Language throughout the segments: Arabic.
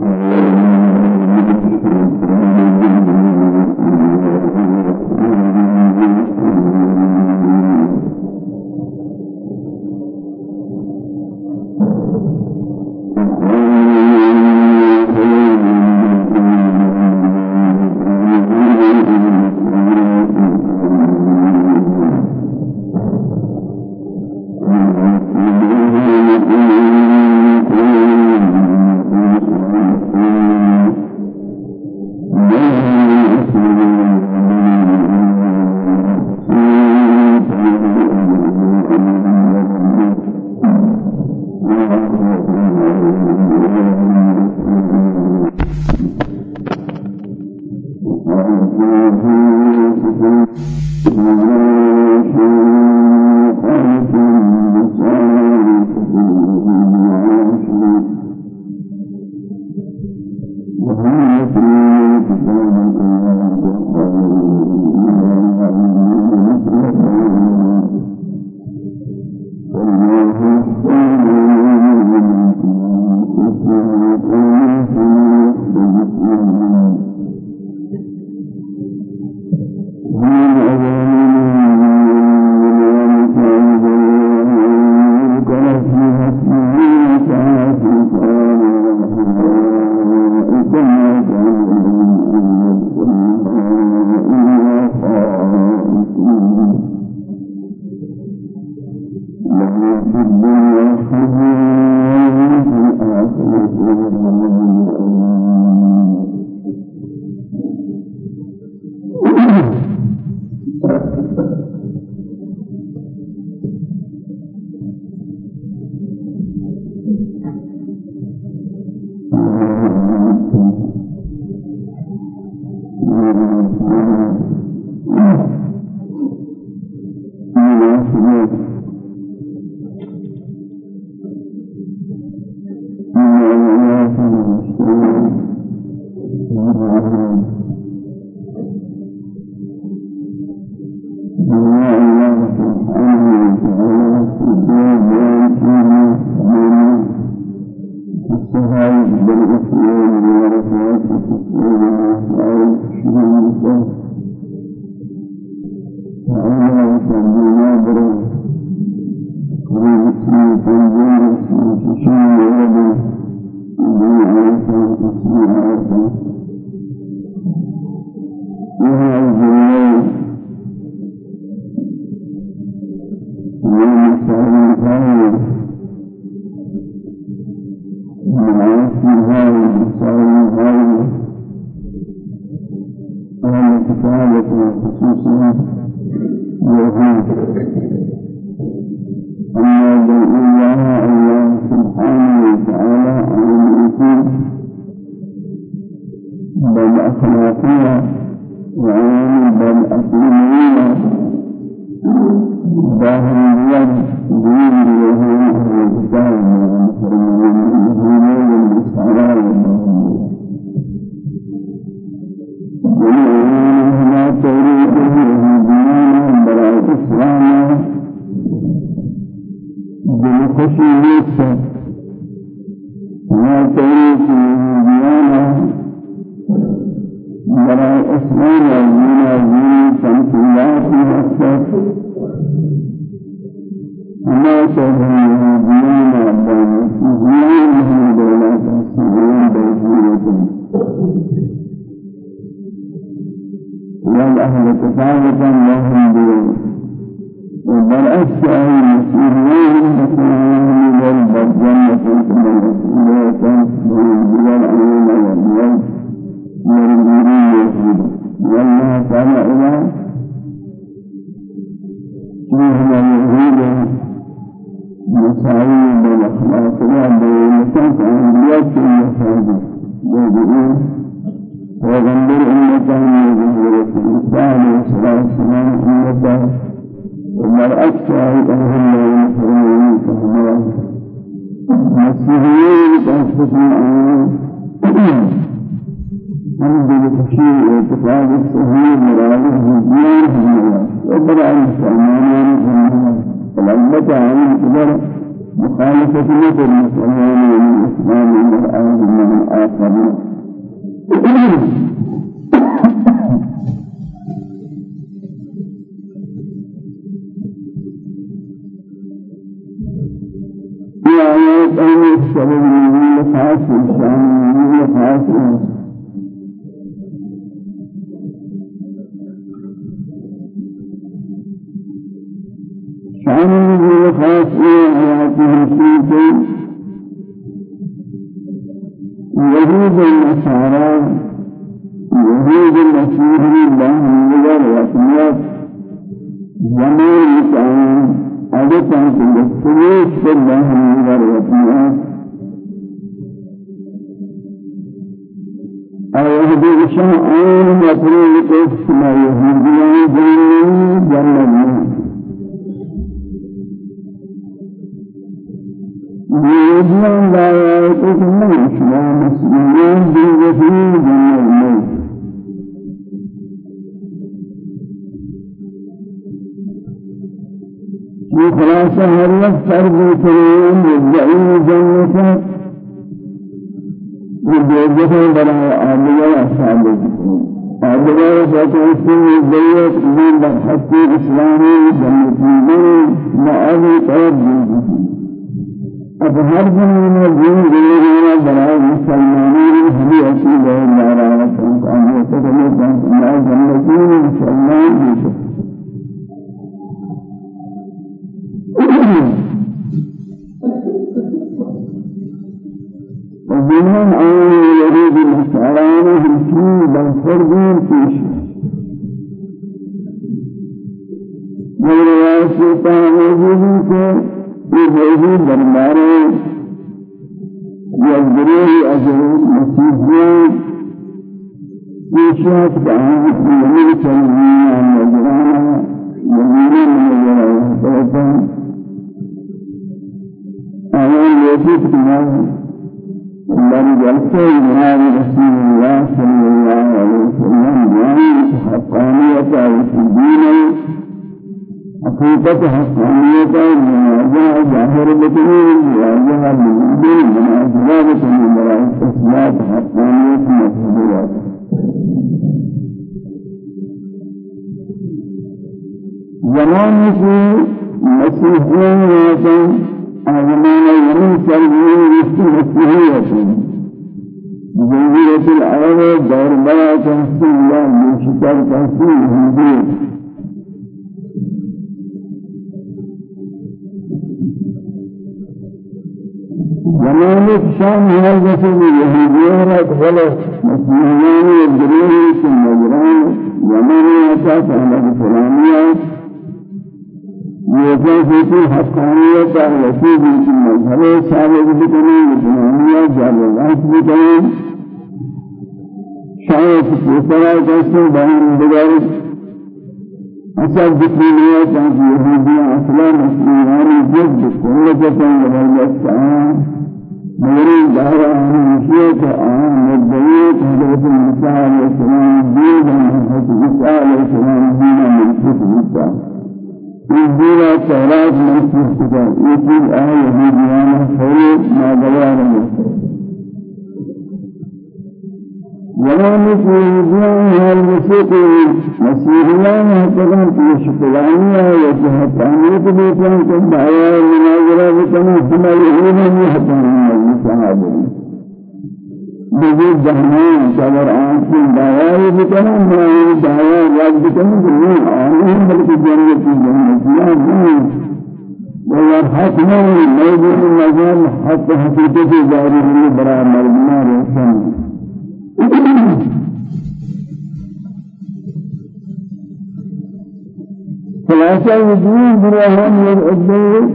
mm-hmm. الرحمن الرحيم سمت الله في أسفل السلوك بالله من الوطنيات أيهدي إشاء آن مطلوب قسم يهوديان جنة جنة يهوديان لا يأتون إسلام مسلمين بالوحيد جنة في خلاصة هر وقت فرد كريم يدعي جنة وجوزه براء آبياء أصحاب آبياء فتوسل الزيات من بحث إسلامي جنة ما أبي طرف اب ہر دن میں دین دین ہے برائے مسلمانوں ہمیں ایسی بہت ناراض ہیں. کہ ہم تو ہمیں جنتی مسلمان ہیں. ومنهم أن يريد النصارى في بالفرد فيش. ورواية سلطان وجودي في وجودي درباره أجر مسيحيان فيشات بعض من يمين عن يجرانا يمين من يجرانا آيان يجب كمان من جلسة جناب رسول الله صلى الله عليه وسلم جانب حقانية الدين حقيقة حقانية المناجاة ظاهر بكرين مراجعة بالدين مناجاة من مراجعة إثبات حقانية مفهومات زمان في مسيحيين آزمان يمين سرگين وشت مسيحية جنجية العرب دور بلا تحصيل الله من شكر تحصيل هندية زمانك شام هذا الرسول يهوديان غلط مسيحيان الجريمة في المجران زمان أساس أهل الفلانيات يجازي حقانية وسيد في المذهب سابق بكني وجنانية جالوات بكني شاید دوسرا کسی بین دیگر اصل ذکریه چند یهودی أصلا مسلمانی جد کل جتن دار آنشیت آن مدعیت حضرت موسی علیہ السلام إنجيل التوراة منسوخ كتاب يقول آية هديانا خير ما دوار ولا الجان المسيح مسيحيان هكذا في شكلانية وجهتانية بيتان. كدعايا المناظرة بكما كما يهودون يحتمون المساعدين بجد جهنم كبر آنسي دعايا بكنا ما دعايا رب بكنا جميع آمين بلك جنة جنة يا جنة ويرحقنا موجود المجال حتى حقيقة جاري من برا مرمنا روشن. خلاصة وجود برهان يرعبه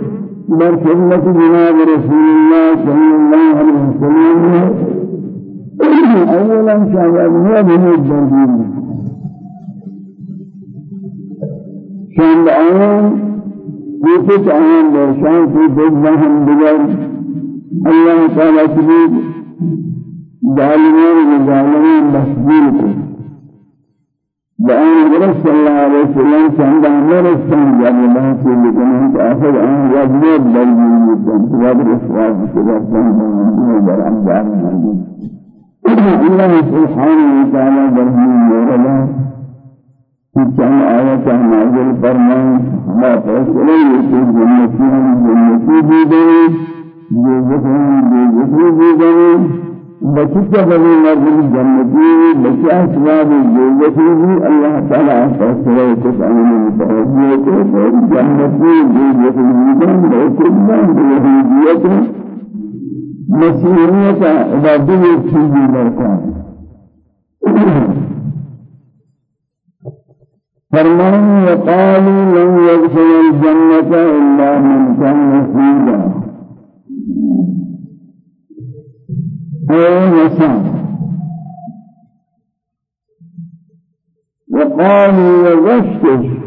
بر خدمة جناب رسول الله صلى الله عليه وسلم اولا شاید هو به الدين شان آن بیشتر آن درشان کی بجنهم دیگر الله تعالی سبید ظالمان و ظالمان مسئول کو بآن پیغمبر صلی اللہ علیہ وسلم أمر سن جب اللہ سے لکنن کہ آخر آن وزنیت بلگی مدن جب رسواد شدر سن در انجام سبحانہ وتعالی برہم مولا في چند آیت نازل فرمان جنتی بھی دیں جو ذکر جو ذکر بھی دیں بچتا بني مرضی جنتی بچا اسباب جنتی اللہ تعالی فیصلہ کو تعالی متوجہ کو جنتی جنتی جن بچتا یہودیت مسیحیت عبادت چیزی برکان فرمان وقالوا لن يدخل الجنة إلا من كان فيها أو نسان وقالوا وغشتش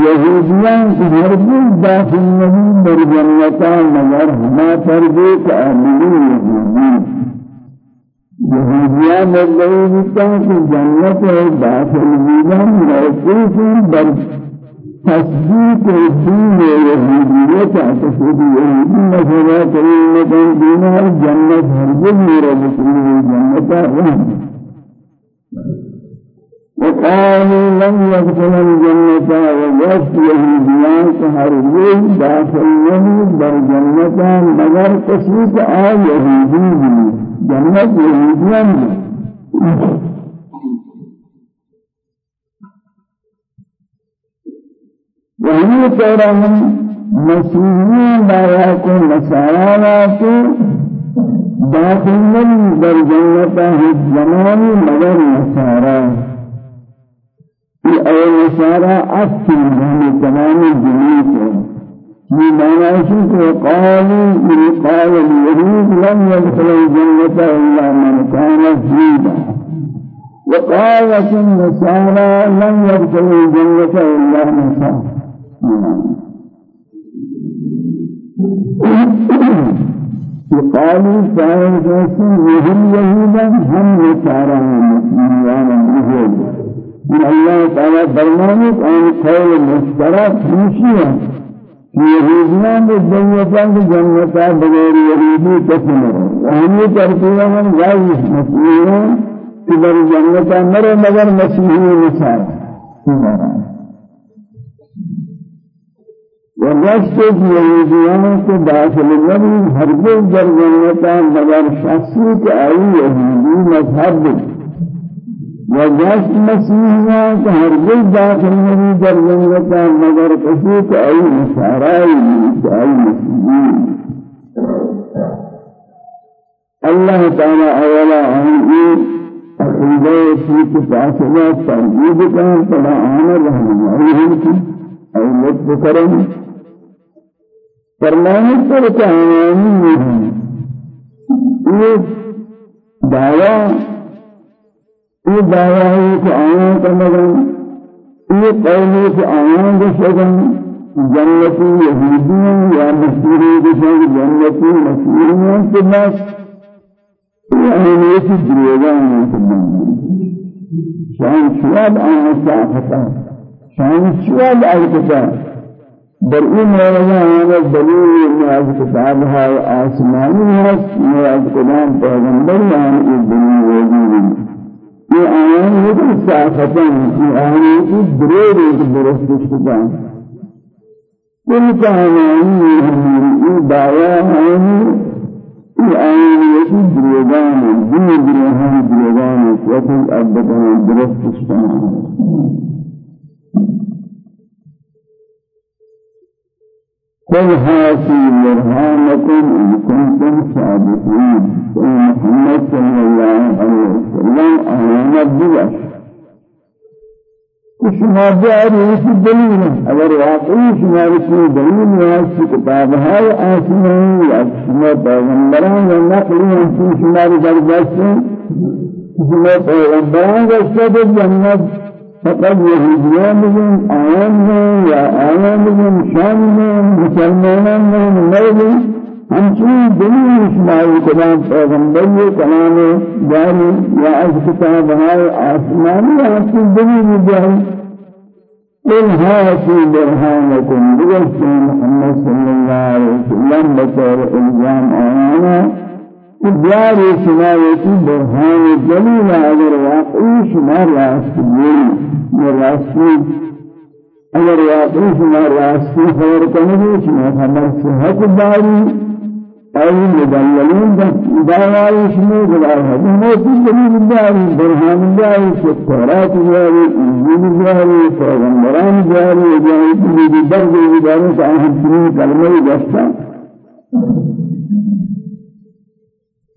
يهوديان هرگز داخل نبی در جنتا مگر ہما تربیت آمین یهودی. یهودیان مردئی بکتا کہ جنت داخل بیدن موقوف بر تصديق الدين اليهودية تشهد اليهودي مثلا كلمة دينها الجنة هرجل نور مسلم الجنة رحمة وقالوا لن يدخل الجنة وجدت يهوديان كهرجل داخل نبي در جنة مگر تشريك آل يهودي جنة يهوديان وهي ترى مسيحيين لا يكون مسارات داخل در جنة الزمان مگر مسارا في أول مسارا أكثر من تمام الجنوب في معنى شيء قالوا من قال اليهود لم يدخل الجنة إلا من كان فيها وقالت النصارى لم يدخل الجنة إلا من كان قالوا فاعل جسم وهم يهودا هم نصارى مسلمان يهود من الله تعالى برنامج عن قول مشترك مشيئا يهوديان بالدنيا جنة بغير يهودي كسمر وهم ترتيبا غير مسلمين في جنة مر مگر مسيحي نصارى ورشت يهوديان کو داخل نبی ہرگز در جنتا مگر شخصی کہ آئی یہودی مذہب ورشت مسیحیان کو ہرگز داخل نبی در جنتا مگر کسی کہ آئی نصارائی کہ آئی مسیحی اللہ تعالی اولا آئی عقیدہ کی فاصلہ ترجیح کا فلا آمر رحمہ کی أي لطف کرم فرمانے پر کہانی یہ دعوا یہ دعوا ہے کہ آیاں کا مگن یہ قولی کہ آیاں بشگن جنتی یہودیاں یا مسیری بشگ جنتی مسیریاں کے بس یہ آیاں کی دریگان ہے شان شواب آیاں صاحبتا شان شواب آیاں در این موضوع آن دلیل نیاز کتاب ہے آسمانی ہے نیاز کلام پیغمبر آن اس دلیل وجود یہ آیان یہ تو صافتن یہ آیان کی دریر ایک درست کتاب کل کہانی یہ دعویٰ ہے یہ آیان یہ کی دریگان دین دریگان دریگان وقت ابدان درست کتاب قل هاتوا برهانكم إن كنتم صادقين. محمد صلى الله عليه وسلم. أهلانا بلاش شما جاری اسی دلیل اگر واقعی شما اسی دلیل یا اسی کتاب ہے آسمانی یا شما پیغمبران یا نقلی اسی شما در دست شما پیغمبران دست جنت من آيان من يا آيان من شام من مسلمان من نبي همچنین دلیل شماری کلام پیغمبری کلام جاری یا از کتاب های آسمانی همچنین دلیل جاری. قل هاتوا برهانكم بجسد محمد صلى الله عليه وسلم بطور الزام آيانا بیاری شمایتی برهان جلیل اگر واقعی شما راستی راستی اگر واقعی شما راستی خبر کنید شما خبر صحت داری أي مدللين دعوائي شنو دعوائي موجود دليل داري برهان داري التوراة داري إنجيل داري پیغمبران داري جاي دليل درجة داري صاحب سنين كلمة جستا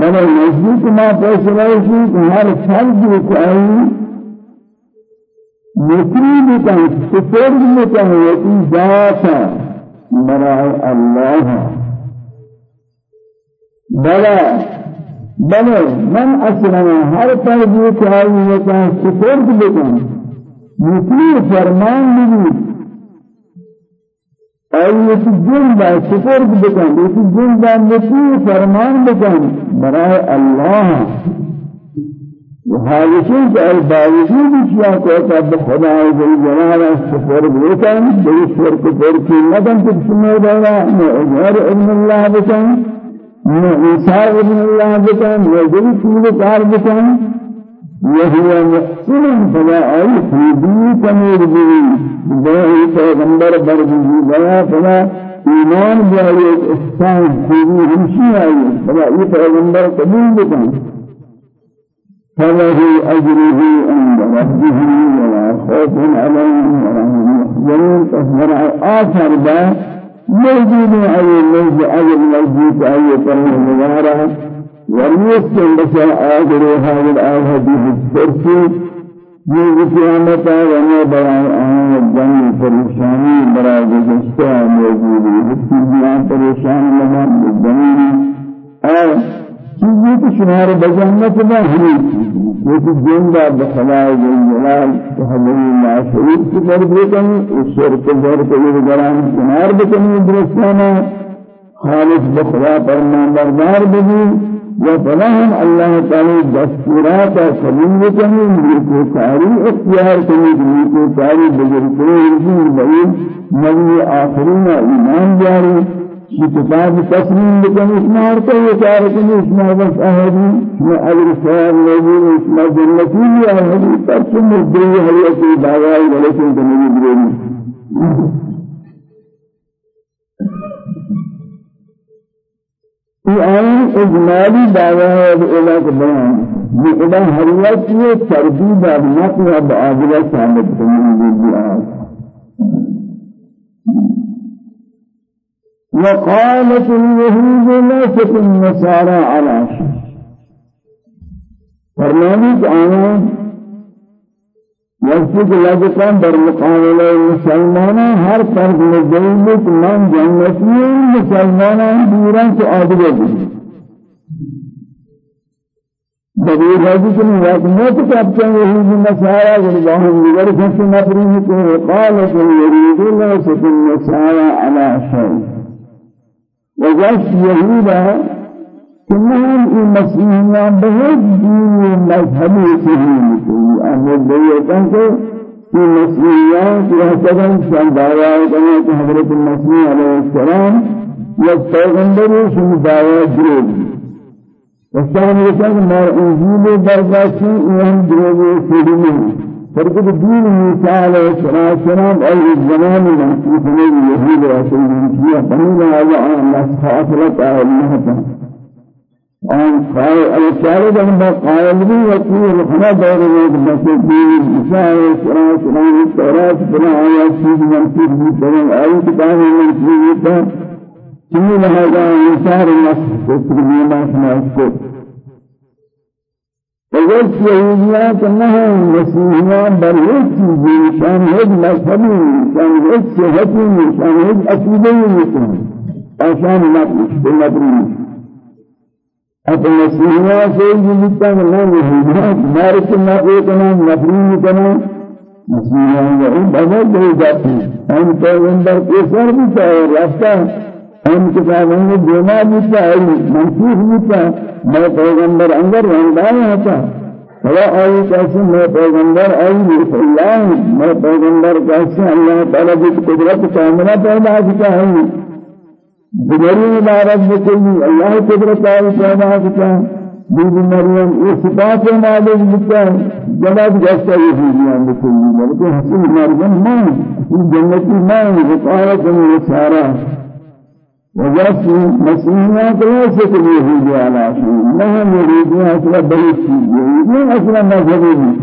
بل نزدیک ما ہے کہ ہر فرد کو مفيد كان سفر كان يتي ذاتا براء الله. بلا بلا من أسلم هر فرد كان يتي سفر كان مفيد فرمان بني أي جنبا سفر بكان يتي جنبا مفيد فرمان بكان براء الله وحالشين كأي باوجود شيئا كوتا بخدا جل جلاله سفر بيكان بي سفر كفر كي مدن تبسمه دارا نعجار ابن الله بكان نعيسار ابن الله بكان وجل كل كار بكان وهو محسن فلا أي خيبي كمير بي بي پیغمبر بيا فلا ایمان بیاری احسان خوبی ہمشی آئی. فلا یہ پیغمبر قبول بکن. فله أجره عند ربه ولا خوف عليهم ولا هم يحزنون. فهمر آخر با موجود أي موجود أي موجود أي طرح مبارك وليسكن بس آخر هذا الآية حديث السرسي یہ قیامت ہے بیان آن جنگ پریشانی برای گزشتہ موجود اس کی پریشان لگا جنگ اور چیزی که شمار بجنت ما ہمیں یہ زندہ بخلائے جلال تحلیل ما شریف کی فرد بکنی اس شرک زر کو یہ گران کنار بکنی درستانا خالص بخلا فرمان بردار بگی یا فلاہم اللہ تعالی دستورات قبول بکنی ملکو کاری اختیار کنی ملکو کاری بزرگ کرے بئی نبی آخرین ایمان جاری كتاب تسليم لكم اسمار كي يشاركني اسمار بس أهدي ما أجر سواب لذين اسمار جنتي يا أهدي ترسم الدنيا هي في دعواي ولكن تنجي بريني این اجمالی دعوی ہے الہ کے بیان یہ الہ حریت یہ تردید اور نقل و بعضلہ ثابت کرنے کی دعا وقالت اليهود ليست النصارى على فرمانی کہ آیان که لگتان در مقابل مسلمانان هر فرد مجیبت من جنتی مسلمانان دیران تو آدھگے دی دبیر حدیث میں وقت موت کبچہ یہودی نصارى واللهم لغر فسنا نفرین کو قالت اليهود ليست النصارى على شيء وجس يهودا كلهم المسيحيين بهت دين مذهبي سهيل أهل الدنيا في المسيحيين في هذا شندايا كما حضرة المسيح عليه السلام. يستغنبر شو دعوة جريد وكان يقول ما إنجيل برغاشي إيهم جريد سيدنا فرقد دين موسى عليه السلام أي الزمان المحسوس من اليهود رسول الله. بني هذا الله حاصلت أهلها أن قال الشارع أن قائل بي وكيل خنا دور من مسجد موسى عليه السلام التوراة بنا آيات في منسوب من آيات كتاب من چنی لہذا انسار نفس کو تربیما سماج کو اگر یہودیات نہیں مسیحیان بل ایک چیزی شان ایک مذہبی شان ایک صحتی شان ایک عقیدی نہیں آشان نفس بمدری اب مسیحیان سے یہ لکھتا ہے میں یہودیات مارک نفس کنا نفری کنا مسیحیان وہ بدل دے جاتے ہیں ہم پیغمبر کے سر بھی چاہے راستہ ہم کتابوں میں دینا بھی چاہیے منسوخ بھی چاہیے میں پیغمبر اندر رنگایا ہوتا فلا آئی کیسے میں پیغمبر آئی اللہ میں پیغمبر کیسے اللہ تعالیٰ کی قدرت کاملہ پیدا کیا ہے بغیر عبارت بکلی اللہ قدرت آئی پیدا کیا بی بی مریم یہ صفات معلوم بکا جواب جیسا یہ دیان بکلی بلکہ حسن مریم میں جنتی میں وقارت میں سارا وجدت مسيحيات ليس كاليهود على شيء ما يريدون أصلا بلد شيء يريدون أصلا مذهبين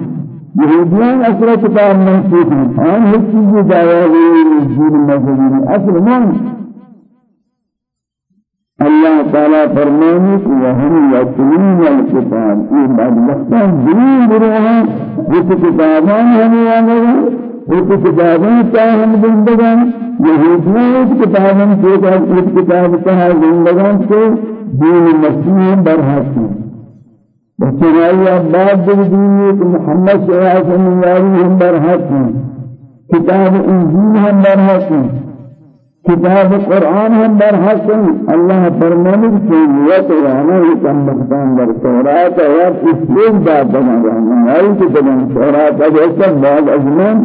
يهوديان أصلا كتاب آن هیچ چیزی دعوی الدين المذهبين أصلا ما الله تعالى فرمانه وهم يتلون الكتاب في بعد وقتان دين بروها وكتابان هم يعملون وكتابان تاهم بندگان يهودنا اس کتابن کے بعد اس کتاب کا زندگان سے دین مسیح برہاتی بچرائی بعد کہ محمد صلی اللہ علیہ وسلم ہم برہاتی کتاب انجیل ہم برہاتی کتاب قرآن ہم برحق اللہ فرمانے کی نیت رانا یہ کم مقدام در تورات اور اسلام داد بنا رہا ہے آئی کہ بنا تورات اب ایسا بعد ازمان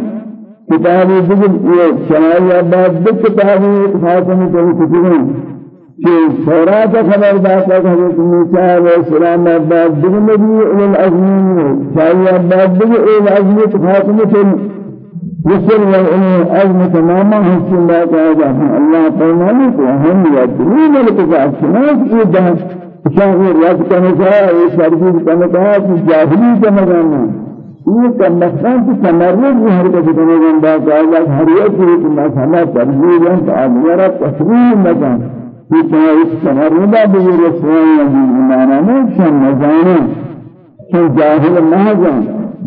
کتابی بگل یہ شمائی آباد بک کتابی خاتم کوئی کتابیں کہ تورات خبر داتا کہ حضرت موسیٰ علیہ السلام آباد بگل نبی اول العظمین شاہی آباد بگل اول العظمین خاتم کوئی رسل والعلم عزم تماما حسن الله تعالى الله الکتاب شناس کی دان شاہر یاد کرنے کا یہ سرگی کرنے کا کہ جاہلی کا مجانا یہ کمستان کی تمرد میں ہر کو دینے گندا کہ ہر ایک کی مسئلہ ترجیح ہے کہ میرا تصویر مکان. یہ کہ اس تمرد بھی رسول اللہ مانا ہے کہ جاہل نہ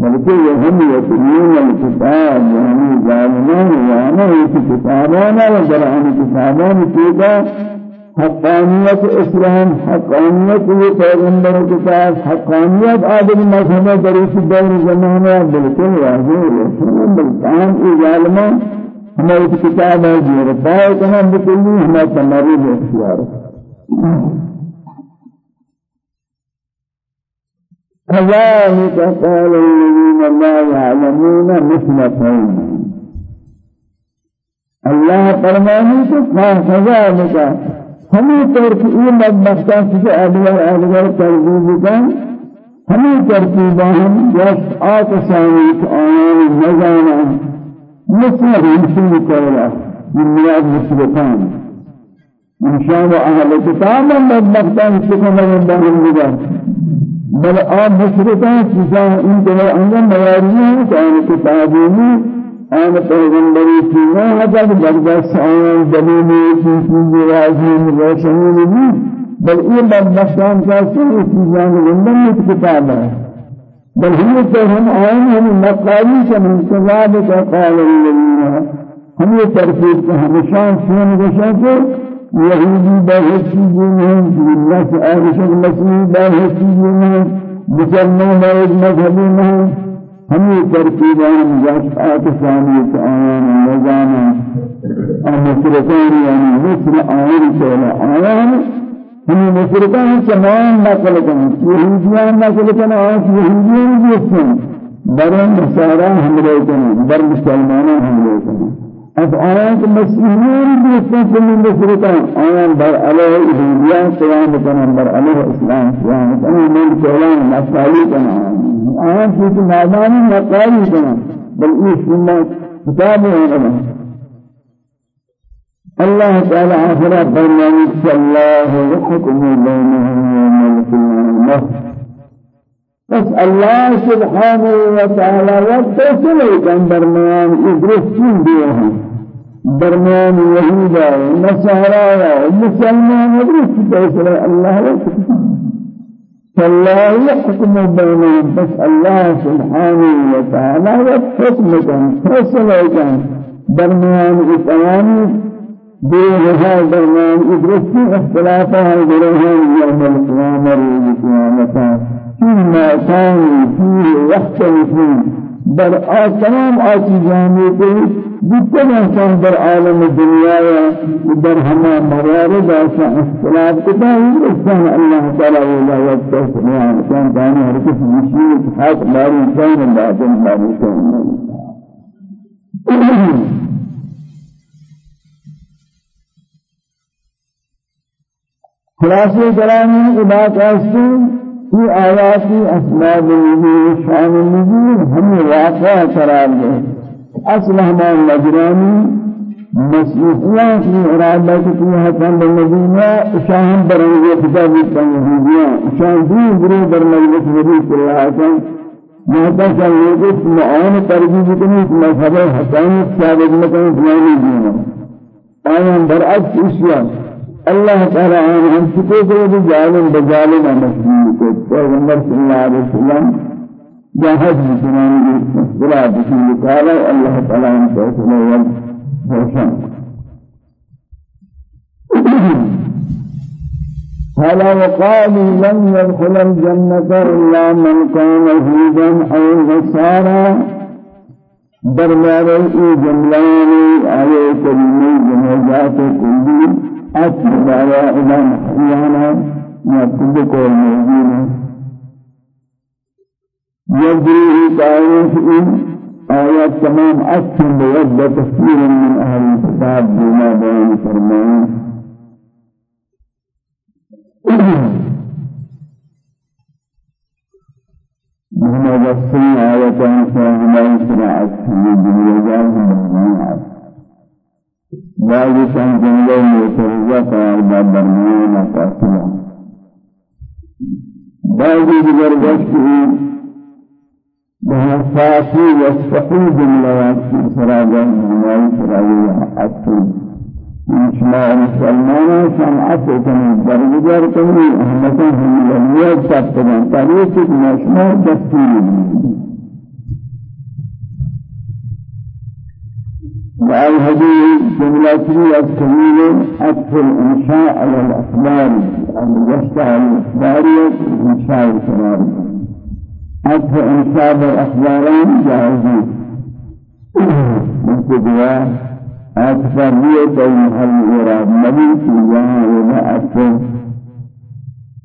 بلکہ یہ ہم یتمین الکتاب یعنی ظالمان یعنی کتابانا و جرعان کتابان کیتا حقانیت اسلام حقانیت یہ پیغمبر کتاب حقانیت آدم مذہب دروس دور زمانہ بالکل واضح ہے بلکان ای ظالمان. ہماری کتاب ہے جو رفاہ بکلی ہمیں تمرد اختیار. كذلك قال الذين لا يعلمون مثل قوم الله فرمانه كذلك ہمیں ترکیب بدبختہ سے ادوار ادوار ترغیب کا ہمیں ترکیب ہم جس آتشانی آیان نزانا مثل رمشن کولا من میاد مشرکان انشاء أهل کتاب بدبختہ سے کمال بہن لگا. بل آن مشرکان چیزاں ان کے اندر مواری ہیں کہ آن کتابوں میں آن پیغمبری چیزاں حضرت بردست آن دلیلی چیزی راضی روشنی بھی بل یہ بدبختان کا سوئی چیزاں اندر میں کتاب ہے بل ہم تو ہم آئیں ہم مقالی سے منتظاب کا قال الذین ہم یہ کو ہمیشہ سن گشا کہ يهودي باهتي جنهم الناس آهش المسيح باهتي جنهم مسلمان باهت مذهبهم هم ترتيبان جاش آتشاني آيان نظاما المشركان يعني مثل آيان سولا آيان هم مشركان تمام نقل كان يهوديان نقل كان آيان يهوديان جسم برن نصارى هم لكن بر مسلمان هم لكن از آیات مسیحیان بیشتر کلی مشرکان آیان بر علیه ایدیان قیام کنن بر علیه اسلام قیام کنن من کلام مسائل کنن آیان چیز نادانی مقالی کنن بل ایش من کتاب ہے الله تعالى آخر فرمانه الله يحكم بينهم يوم القيامة بس الله سبحانه وتعالى وتصل كان برمان إدرس ديهم درمیان یهودا و نصارا و مسلمان و فیصلہ اللہ فالله يحكم بينهم بس الله سبحانه وتعالى يحكم كان فيصلة كان درمیان اتوانی بيرها درمیان إدرسي اختلافها درهم يوم القيامة والقيامة فيما كانوا فيه يختلفون در تمام آسیزانی کے جتنے انسان در عالم دنیا یا در ہما موارد ایسا اختلاف کتا ہے انسان اللہ تعالی ولا یکتر سبحان انسان دانے ہر کس مشیر حق ماری انسان اللہ جن ماری انسان خلاصے کلامی عبادت ہے في آيات أسباب النزول شان النزول هم واقع قرار دے اصل ہمارا نجرانی مسیحیات کی ارادہ کی حسن بالمدینہ شاہم برنگے کتاب تنزیلیاں شاہم دین گروہ اللہ علیہ وسلم مہتا چاہیے کہ معاون ترجیح کنی اس مذہب حسن ثابت مکن فلانی دینا آیان برعکس اشیاء الله تعالى عنهم شكوه بجالم بجالم مسلم کو پیغمبر صلی اللہ علیہ وسلم جاهد بسنان اصطلاح بسم تعالى الله تعالى عنه فیصلہ والحسن قال وقالوا لن يدخل الجنة إلا من كان هودا أو نصارى. دربار ای جملانی آیه کریمه جنازات کلی أتبارا إلى محيانا يأتي كل موجود يجري تعرف إن آيات تمام أكثر بوجه كثير من أهل الكتاب بما بيان فرمان محمد السنة آية فهما سرعت في الدنيا جاهل بعض كان جنگل معترضة قرار داد درمیان فاصلہ بعض دیگر وقتی بحثاتی وصفی جملات کی سراغا ہماری سراغی اصل شما مسلمان سمعت کنی درگزار کنی احمدان ہمی لمیت سب کنی تاریخ دستوری وعلى هذه جملة السبيل أكثر الإنشاء على الأخبار المجسة على الأخبار إنشاء الكبار أكثر إنشاء الأخباران جاهزين. ليه هل إراد نبي في جهة ولا أكثر.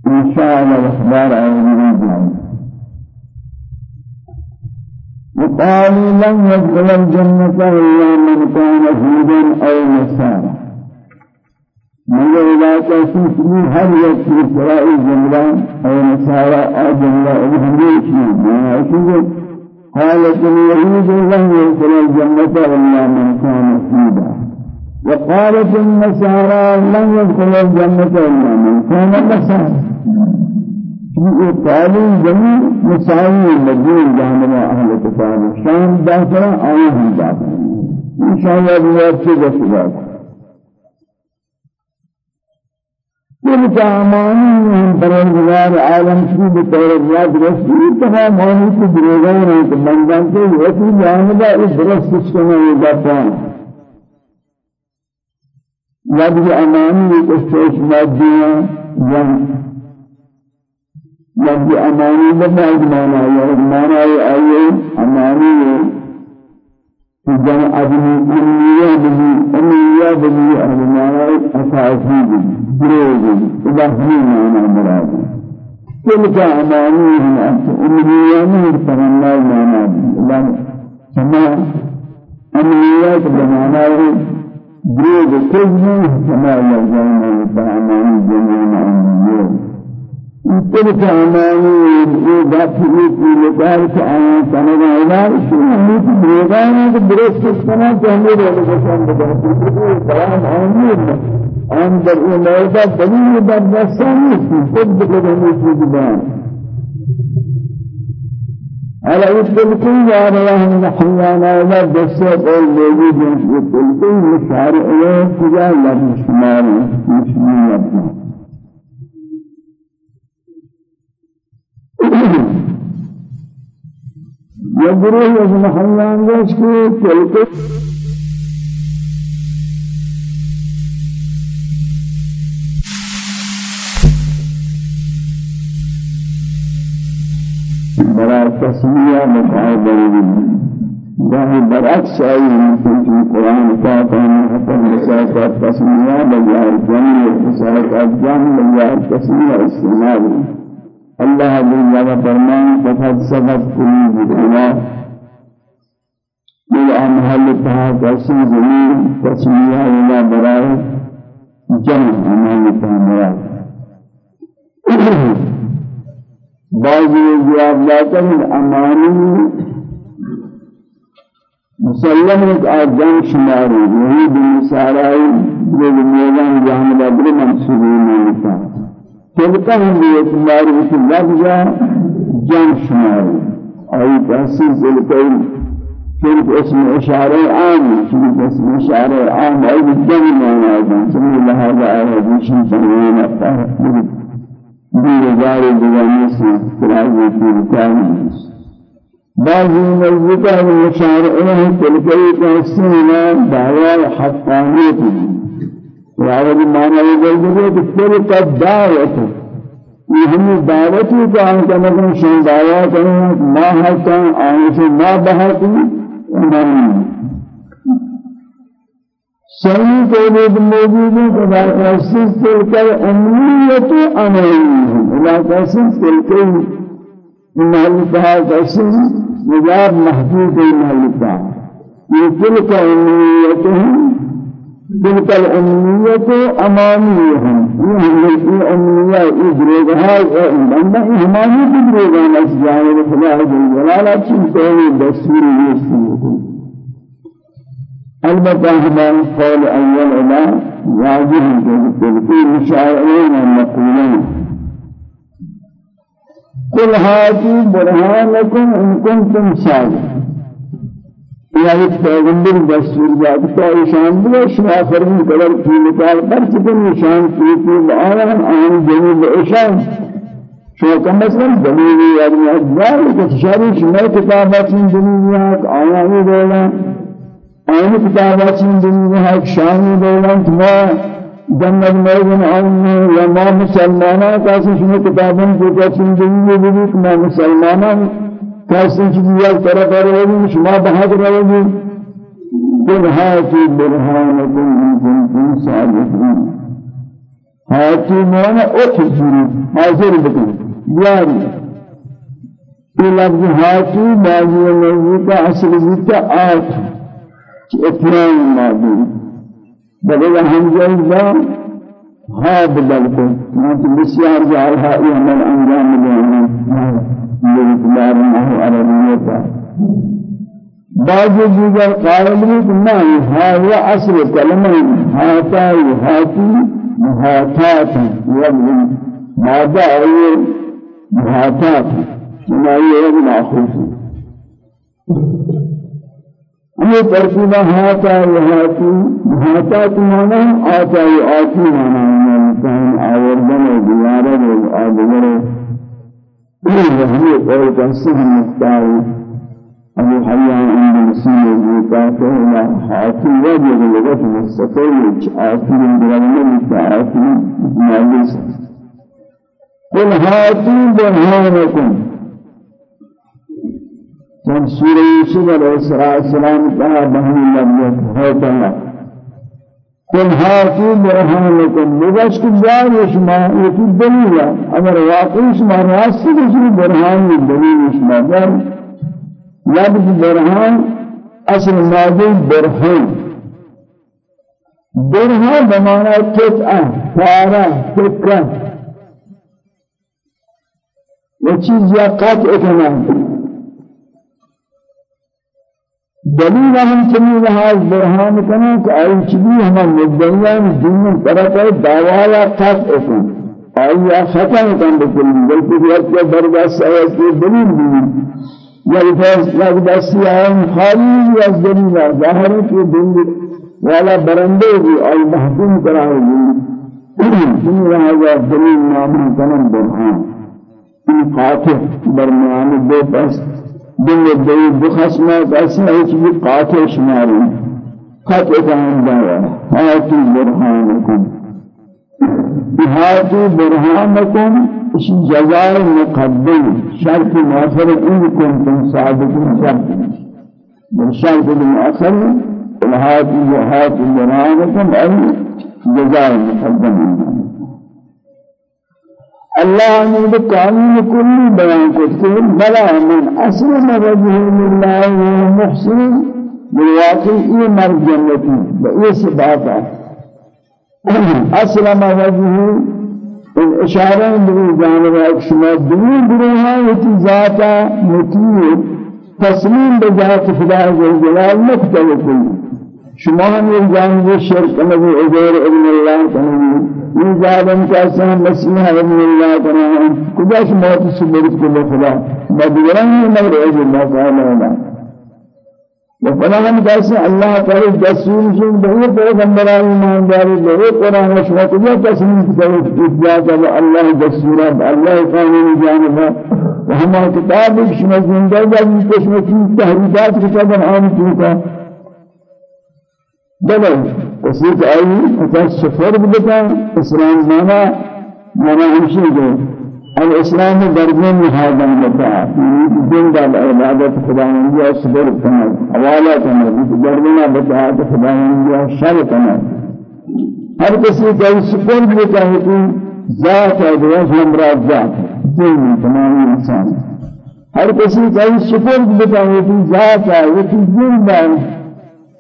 إنشاء على الأخبار أيضا جاهزين وقالوا لن يدخل الجنة إلا من كان هودا أو نصارى مگر إذا تسمى هر يكفي سراء الجملة أو نصارى أو جملة الهنديش ما أشوف قالت اليهود لن يدخل الجنة إلا من كان هودا وقالت النصارى لن يدخل الجنة إلا من كان نصارى یہ تعلیم جمی مساوی مجموع جانب اہل کتاب شان داخلہ آئے ہم داخل انشاءاللہ بیاد سے دستگاه تلك أماني من پروردگار عالم کی بطورت رسول تمام مانی کی دروگان ہیں کہ بندان کے وقتی جانبا اس درست سسٹم ہے جاپان یاد امانی ایک استوش مادیاں لفظ امانی بمعنى معنى يا معنى أي امانی في جمع ابن امنية بني امنية بني أهل معنى اساسي بروز ابهمي معنى مراد تلك امانی هم امنية من تمنى معنى لأن سما امنية بمعنى بروز كل سما يجمع بمعنى جميع امنية تلك أماني وذاتي في لذلك أنا سنة إلى شيء في بيدانا كبرس سنة تعمل ولا بسان بدأ كلام عامل عند الإمامة دليل بالنسان في صدق كلام في بيان على التلقي يا ريان نحيانا ولا دسة قول موجود في التلقي مشارع إليه كجا لب شمار مشمي يجري يجمع حيان جاش كي تلقي برا تسمیہ مقابل جاہی برعکس آئی مثل کی قرآن پاک میں حکم رسالة تسمیہ بجائے جمع رسالة جمع بجائے تسمیہ استعمال اللہ جل فرمان فقد سبب قلوب الإله إلى محل تها تسمية زمين تسمية إلى براء جمع محل تها مراد بعضی جواب لاتا ہے امانی مسلم ایک آجان شماری یہی بمسارائی جو میدان جہاں بدر منصوبی مالتا تلقا ہم بھی اعتبار اس لفظا جان شماری آئی تحصیل تلقائی تلك اسم إشارة عام تلك اسم إشارة عام أي بالجمع معنى أيضا سمي لهذا آية بيشن تنوين أفتح بیزار دیوانی سے تراجی کی رکاوی بعضی نزدیکہ مشار انہیں تلکی کا سینہ دعوی حقانیت وعرب معنی یہ بلدے کہ تلک دعوت یہ ہمیں دعوتی کا آنکہ مکن شن دعوی کریں ما حقا آنے سے ما بہتی امانی صحیح توحید موجود ہے خدا قاسم تلك الأمنية أمانيهم خدا قاسم تلك المهلكة قاسم مجاب محدود المهلكة تلك أمنيتهم تلك الأمنية أمانيهم يهم الأمنية إدريجها وإنما إهماني إدريجها نسجانه خدا جل جلاله چنتهي دستور يستمكن البتة هذا قول أول إلى واجب في مشاعرين المقولين. قل هاتوا برهانكم إن كنتم صادقين ایک پیغمبر دستور جات کا اشان بلا شما فرمی قدر کی مثال پر چکن اشان کی کی آیان آن جنوب اشان شما کم مثلا دلیلی یعنی ادوار کہ شاری شما کتابات دلیلیات آیانی دولا آن کتابا چین دنیا ہے شانی دولت ما جنت مرگن آن یا ما مسلمانا کاسی شما کتابن کو چین دنیا بھی ما مسلمانا کاسی چیزی یک طرف روی شما بہت روی برهانكم إن كنتم صادقين هاتي مانا أتجري حاضر بكم بياري في لفظ هاتي بعضي النبي کا اصل بيتا آتي اطمینان معبود بدل همزه با ها بدل کو مانت بسیار جال ها ای عمل انجام دینے لذکر الله عربیتا بعض دیگر قائل بھی نہ ها هو أصل کلمہ هاتا هاتی مهاتات یبن ماذا ہے مهاتات؟ سنائیے ماخوذ یہ ترکیبہ ہاتا یہاتی ہاتا تمانا آتا آتی مانا. انسان آوردن دیارت آدگر وهي قول تنسيه المختار أبو حيان عند مسيح الزكاة إلى حاكم وجه لغة آتي من برغم آتي ماليس قل هاتوا برهانكم جب سورہ یوسف علیہ السلام کہا بہن لبیت ہے کہا قل هاتوا برهانكم بغش كجار شما يكي دليل اگر واقعي شما راسي بشي برهان دليل شما در لفظ برهان اصل ماضي برهان. برهان بمعنى قطعة فارة فكرة وچیز یا قطع کنن دلیل ہم چنی لحاظ برہان کنا کہ آئی چبی ہم مدعیان دین طرف دعوایا تک اکن آئی خطا کن بکلی بلکہ وقت کے برگاہ سایت کے دلیل بھی يلفظ لقد آئین خالی از دلیل ظاہر کی دل والا برندے بھی اور محکوم کرائے گی ان لہذا دلیل نامی کنم برحان ان قاطع برمیان دو بخصمات ایسا ہے کہ قاطع شماری قطع کام دارا ہاتی برحانکم هاتوا برهانكم. جزاء مقدم. شرط مؤخر إن كنتم صادقين. شرط. بالشرط المؤخر هاتوا هاتوا برهانكم. أي جزاء مقدم. الله نے قانون كل بيان کرتے بلا من أسلم وجهه لله محسن بالواقع یہ مر جنتی بإيس بابا أسلم وجهه الاشاره به جانب شما دنیا گروه یکی ذاتا مطیع تسلیم خدا جلال مختلفی شما هم یک جانب شرک نبی عزیر ابن الله کنید این ظالم کاسم مسیح ابن الله کنید کجا شما تسلیم به خدا؟ بدیران مگر عزیر الله تعالی وفلان کیسے اللہ تعالی رسول سے بہت پیغمبران ایمان داری بہت قرآن شما کو تسلیم کرو کہ جب اللہ رسولات اللہ قانون جانبا وہما کتاب شما زندہ جب شما کی تحریفات کتاب عام بلے اسی کہ آئی اتا سفر بدتا اسلام مانا مانا ہمشی الإسلام درجة هذا المتاع دين دال عبادة خداوندی صبر کنا حوالہ کنا درجنا بتاع خداوندی شر کنا ہر کسی کا سکون بھی چاہے کہ ذات ہے جو ہمرا ذات. دین تمام انسان. ہر کسی کا سکون بھی چاہے کہ ذات ہے وہ دین دال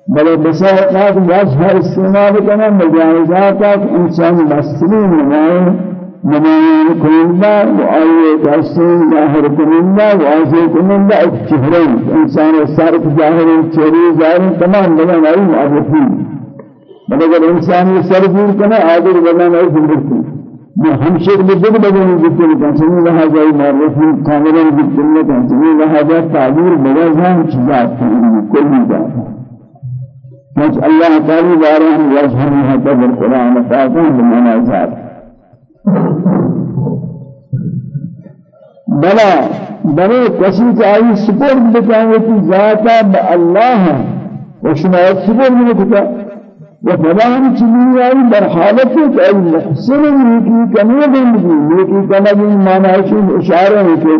بل بساطات واجہ استعمال کرنا مجازات انسان مسلم نمائے نمایان کننده و آیه دستین ظاهر کننده و آزه کننده ایک چهره. انسان سر ظاهر چهره ظاهر تمام بدن آئی معرفی بل اگر انسان سر دور کنه آدر بدن آئی زندگی میں ہمشیر بدن بدن جتنے کنسنی لہذا معرفی کاملا جتنے کنسنی لہذا تعبیر بغزان چیزات کنی کلی ذات مجھ اللہ تعالی بارے ہم یظہر ہے قبر قرآن پاکاں بمنازات بلا بنے کسی چاہیے سپورٹ بتاؤں کہ ذاتا با اللہ و شمایت سپورٹ بکتا و فلان چیزی آئی در حالت کہ ای محسن نیکی کمی بندگی نیکی کمی معنی شد اشارہ ہے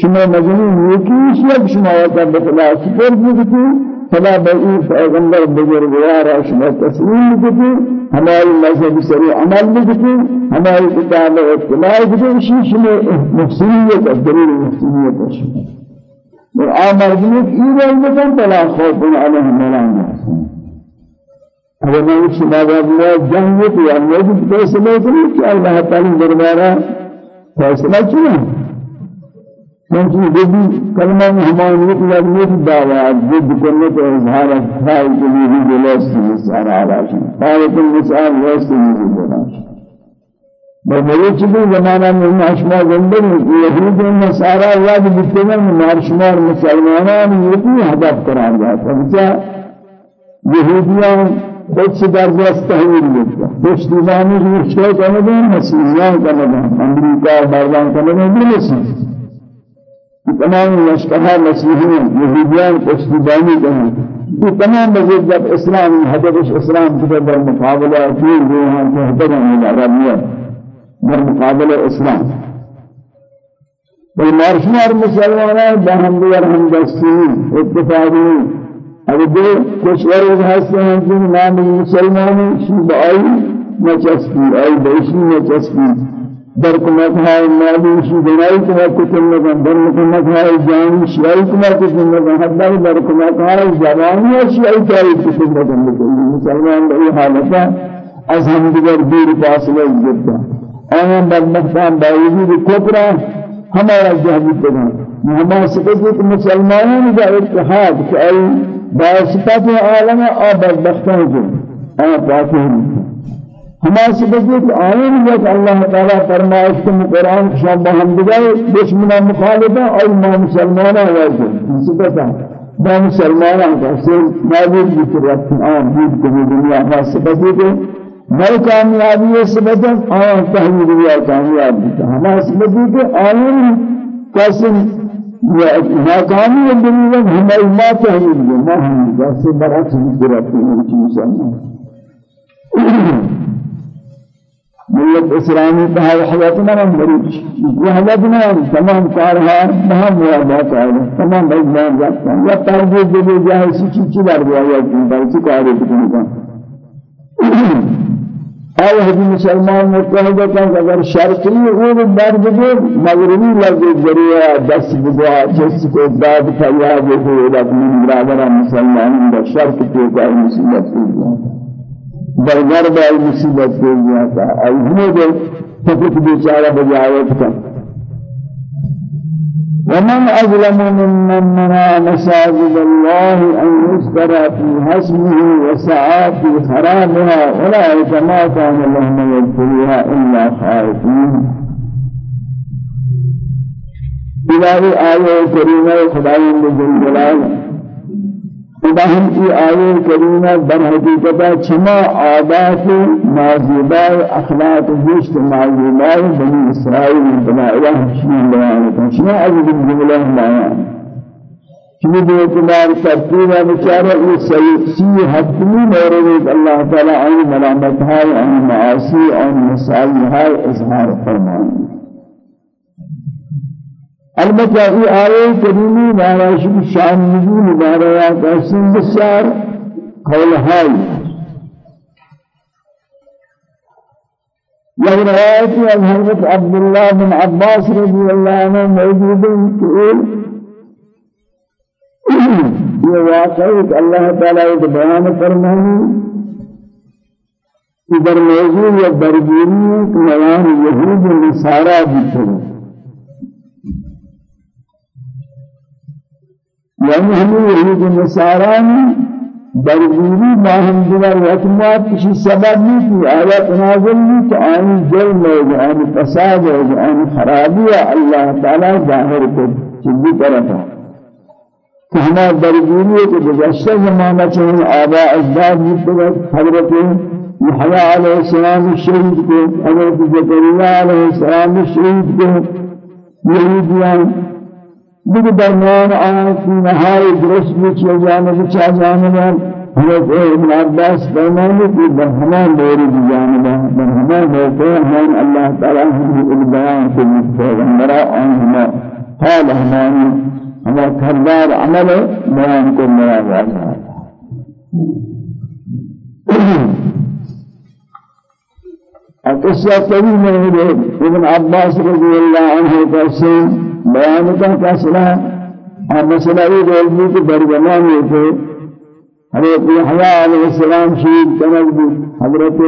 شما مجنون نیکی شیئے شمایت بخلا سپورٹ بکتا فلا بئی پیغمبر بزرگوار شما تسلیم بکتی ہماری مذہب سری عمل بکتی ہماری کتاب اطلاع بکتی شیش میں محسنیت دلیل محسنیت شما اور آمر جنوب ایران بکن فلا خوف علیہم ولا محسن. اگر میں شما اللہ جنگ تو اللہ کی فیصلہ کریں کہ اللہ تعالی دربارہ فیصلہ کیا۔ چونکہ دیدی کلمہ ہماری ایک لگنے کی دعوات جد کرنے کو اظہار اخفائی کے لیے بھی کی سارا آراشن قالت المسال ویسے بھی جلوس بلے چلی زمانہ میں اشما زندن یہود و نصارا یاد بتنا مارشمار مسلمانان یہ ہدف قرار جاتا ہے۔ یہودیان خود سے درجہ استحویل لیتا خوش دیوانی کی شکل کرنے دیں مسیحیان کرنے دیں امریکہ بردان کرنے دیں تمام لشکرها مسیحیان یهودیان پشتیبانی کنند یہ تمام مزید جب إسلام حضرت اسلام کے در مقابلہ پھر جو ہیں کہ حضرت در مقابلہ اسلام بل مارشمار مسلمان باہم دیگر ہم دستی اتفاقی اگر دو کشور ہستے ہیں جن نام مسلمان شیب آئی نچسپی آئی بیشی نچسپی در کمک های مالی شی دنائی کمک کتن لگن در کمک های جانی شیعی کمک کتن لگن حتی در کمک های زبانی شیعی کاری کتن لگن مسلمان بئی حالتا از هم دیگر دور فاصله جدا آیان بدبختان باوجود کفر ہمارا جہد بنا ہمارا سکت مسلمانوں کا اتحاد کہ ای باسطت عالم آ بدبختان جو آ پاکر ہما سبجت آئین یک اللہ تعالی فرمائش کم قرآن شام بہم دگائے دشمنا مخالفہ اور ما مسلمانا واجب سبتا ما مسلمانا کسی نابود بکر رکھن آن بود کمی دنیا ما سبجت نئے کامیابی سبتا آن تحویل دنیا کامیاب بتا ہما سبجت آئین کسی ناکامی دنیا ہمیں ما تحویل دنیا. ما ہم کسی برعکس بکر رکھن ملت اسلامی کا وحدت نہ مریض وحدت نہ تمام کارها تمام مواد ہے تمام بیان جاتا ہے یا ترجیح دے جائے سی چیز دار دیا یا بل سے کار کرنے کا اور ہم مسلمان متحد ہیں اگر شرطی اور درد دے مغربی لگے ذریعہ دس بگوا جس کو داد فریاد ہو رب برادر مسلمان کا شرط کے کا مصیبت ہو در غرب ای مصیبت کو گیا تھا ای ہمیں دے فقط بیچارہ بجاوت کا ومن أظلم ممن منع مساجد الله أن يذكر في اسمه وسعى في خرابها. أولئك ما كان لهم يدخلوها إلا خائفين إلهي آية كريمة خداوند جل جلاله ہم کی آئے کریمہ در حقیقت چما عادات نازیبہ اخلاق جشت نازیبہ بنی اسرائیل بنا الہ شین بیان کرتا چما عزیز جملہ بیان؟ چمی بے اعتبار ترتیب بچارہ یہ سیسی حتمی مورد اللہ تعالی عن ملامت ہے عن معاصی عن مسائل ہے البته ای آیه کریمی دارایش شان نزول دارایات اسم بسیار قول های یہ روایت از حضرت عبداللہ بن عباس رضی اللہ عنہ موجود ہے کہ یہ واقعہ اللہ تعالی کے بیان فرمانے کہ در موضوع یا درگیری ہے کہ یہود و نصارہ یعنی ہمیں یہود نصاران برگوری باہم دیگر وقتمات کسی سبب نہیں کی آیات نازل نہیں تو آنی جرم ہے آنی فساد ہے آنی خرابی ہے اللہ تعالی ظاہر کو چلی طرف. ہے کہ ہمیں برگوری ہے کہ گزشتہ زمانہ چاہیے آباء اجداد مطلب حضرت یحییٰ علیہ السلام شہید کو حضرت زکریہ علیہ السلام شہید کو یہودیان دیگر درمیان آن کی نهایی درست بیچی جانب چا جانب حضرت ابن عباس فرمانے کہ برہمان دوری دی جانب برہمان ہوتے ہیں اللہ تعالی ہم البیان کے پیغمبر آن ہما حال ہمانی ہما کردار عمل بیان کو میرا واضح القصة طويلة ابن عباس رضي الله عنه قال بیان کا فیصلہ اب مسئلہ یہ دولتی کہ در زمانے تھے حضرت یحییٰ علیہ السلام شہید کنگ بھی حضرت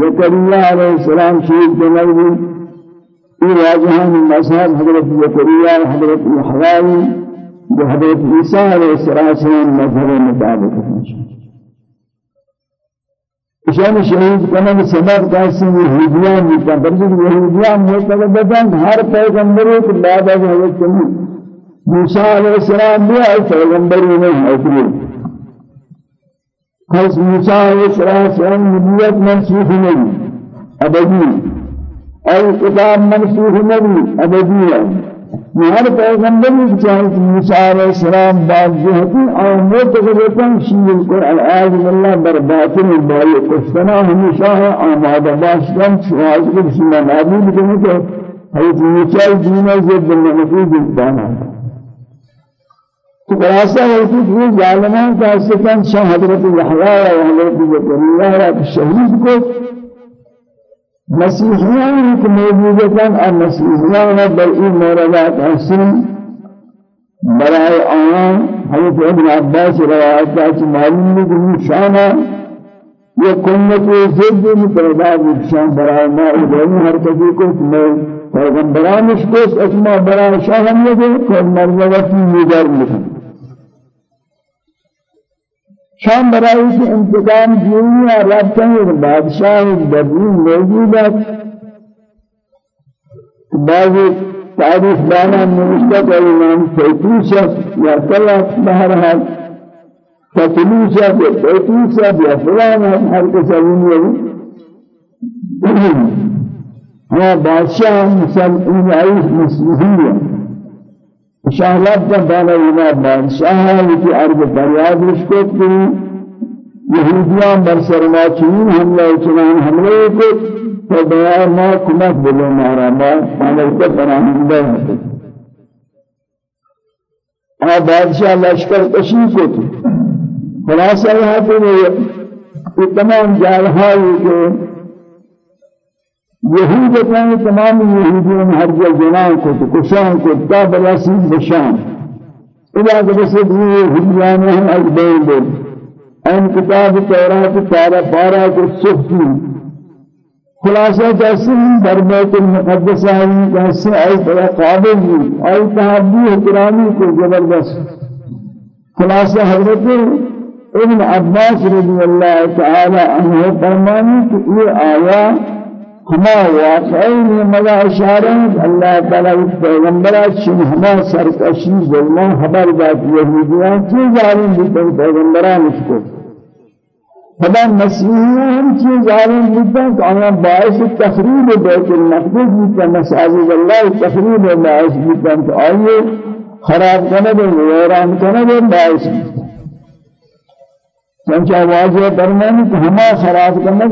زکریہ علیہ السلام شہید کنگ بھی یہ واجہان مذہب حضرت زکریہ حضرت یحییٰ جو حضرت عیسیٰ علیہ السلام مذہب مطابق. ہے شان شهید کنن سبب کسی یهودیان میکنن برای یهودیان معتقدن هر پیغمبری که بعد از حضرت موسی علیه السلام ہے پیغمبری نہیں ہے خاص موسی علیہ السلام نبوت منسوخ نہیں ابدی. اور کتاب منسوخ نہیں ابدی. ہر پیغمبر کی چاہیے موسی علیہ السلام بعد جہتی اور متقبلتاً شیل قرآن آج اللہ برباطن بائی کشتنا ہمیشہ ہے آمادہ باشتن شواز کو بسیما نابی بکنے کہ حضرت موسی دینہ زد بالنفید انتانا تو خلاصہ ہے کہ یہ ظالمان کا سکن شاہ حضرت یحییٰ و حضرت زکریا شہید کو مسیحیان که موجودتان اور مسیحیان در این موردات هستن برای آن حضرت ابن عباس روایت داشت معلوم کہ شانہ یہ قومت ضد پیدا شان برای ما ہر کسی کو میں پیغمبرانش کو اسما برای شاہ ہم نے کو مرزا کی نظر لکھا شام برای کہ انتقام جوئی اور رابطہ ہے بادشاہ درین موجود ہے بعض تاریخ دانا نوشتہ کا امام فیتوس یا کلا بہرحال فتلوس یا فیتوس یا فلان ہر کس علمی ہے ہاں بادشاہ مسلم عیش مسیحی ہے شاہلات کا بالا اینا بادشاہ ہے کہ عرض فریاد رشکت کری یہودیان بر سرما چین حملہ چنان حملے کو تو بیار ما کمک بلو مارا. ما عملت فراہمدہ ہے آ بادشاہ لشکر کشی کو تھی خلاصہ یہاں پہ تمام جالہائی کے یہود کہیں تمام یہودیوں ہر جگہ جنان کو تو کشان کو تاب رسید بشان۔ اذا رسید یہ یہودیان ہم از بین بین ان کتاب تورات تارا پارا کو سختی خلاصہ جیسے ہم در بیت المقدس آئی جیسے آئی بڑا قابل ہوئی آئی تحبی احترامی کو زبردست۔ خلاصہ حضرت ابن عباس رضی اللہ تعالی عنہ فرمانی کہ یہ آیا ہما واقعین ملا اشارہ اللہ تعالی اس پیغمبر شن ہما سرکشی ظلمہ خبر داد یہودیان چیز ظالم بیتن پیغمبران اس کو خدا مسیحیان ہم چیز ظالم بیتن کہ آیا باعث تخریب بیت المقدس بیتن مساجد اللہ تخریب باعث بیتن تو خراب ویران کرنے دیں باعث چنچہ واضح فرمانی کہ ہما خراب کرنے